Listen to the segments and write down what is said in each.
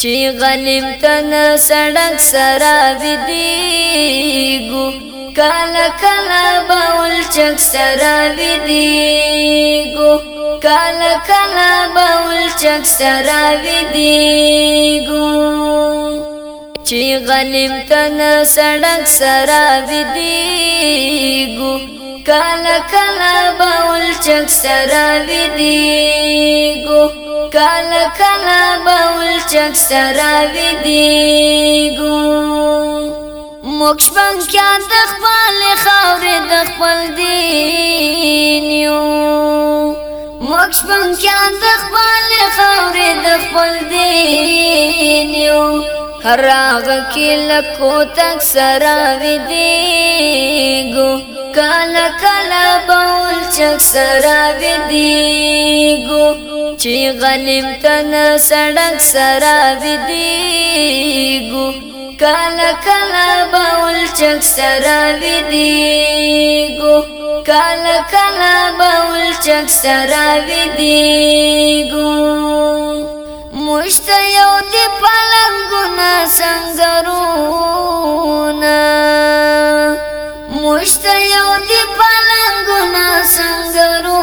چې غنیم تن سړک سرا ودیګو کالا کالا باول چک سرا ودیګو کالا کالا باول چک سرا ودیګو چې غنیم تن سړک سرا ودیګو کالا کالا باول چک سرا ودیګو کلا کلا بول چک سرا وی دیګو موکش بنکیا د خپل خاورې د خپل دین یو موکش بنکیا د خپل خاورې د خپل دین یو هراغ کې لکو تک سرا وی دیګو کلا کلا بول چک سرا وی دیګو چې غنیم تن سړک سرا ودیګو کالا کالا باول چک سرا ودیګو کالا کالا باول چک سرا ودیګو مشت یو دی پلنګونه سنگرونه مشت یو دی پلنګونه سنگرونه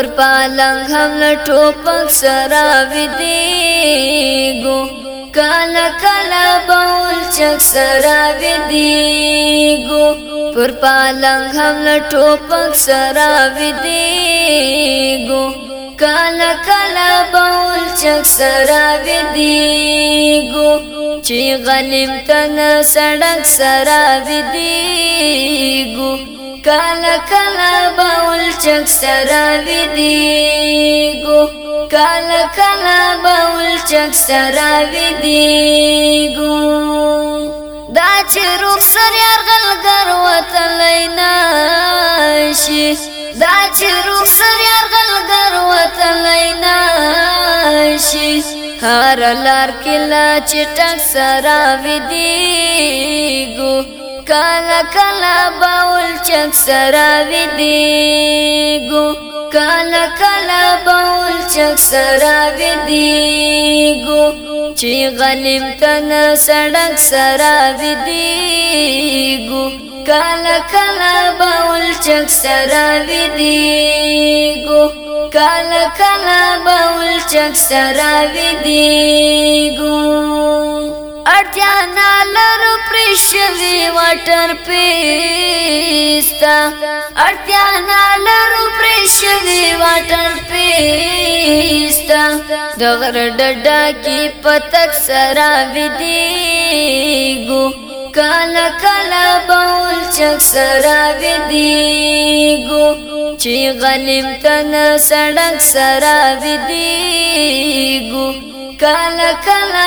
تور پالنګ هم له ټوپک سره ودیګو کالا کالا بول چک سره ودیګو پر پالنګ هم له ټوپک سره ودیګو کالا کالا بول چک سره ودیګو چې غنیم تن سړک سره ودیګو کالا کالا بول چک سره ودیګو کله کله بول چک سره ودیګو دا چې روح سر یارغل ګر وتلای ناشي دا چې روح سر یارغل ګر وتلای ناشي هر لار کله چې ټک سره ودیګو کلا کلا باول چک سرا وی دیگو کلا کلا باول چک سرا وی دیگو چې غنیم تن سړک سرا وی دیگو کلا کلا باول چک سرا وی دیگو کلا کلا باول چک سرا وی دیگو اړتیا نه لرو پرې شوي واټر پیستا اړتیا نه لرو پرې شوي واټر پیستا د غر ډډا کې پتک سرا ودیګو کالا کالا بول چک سرا ودیګو چې غلیم تن سړک سرا ودیګو کالا کالا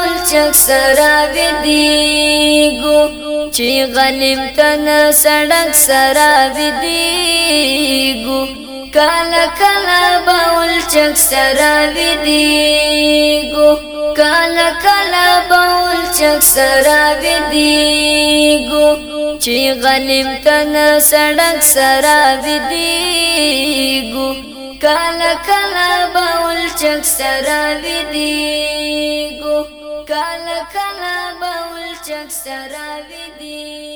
شک سرا ودیگو چی غنیم تن سڑک سرا ودیگو کالا کالا باول چک سرا ودیگو کالا کالا باول چک سرا ودیگو چی غنیم تن سڑک سرا ودیگو کالا کالا باول چک سرا ودیگو तर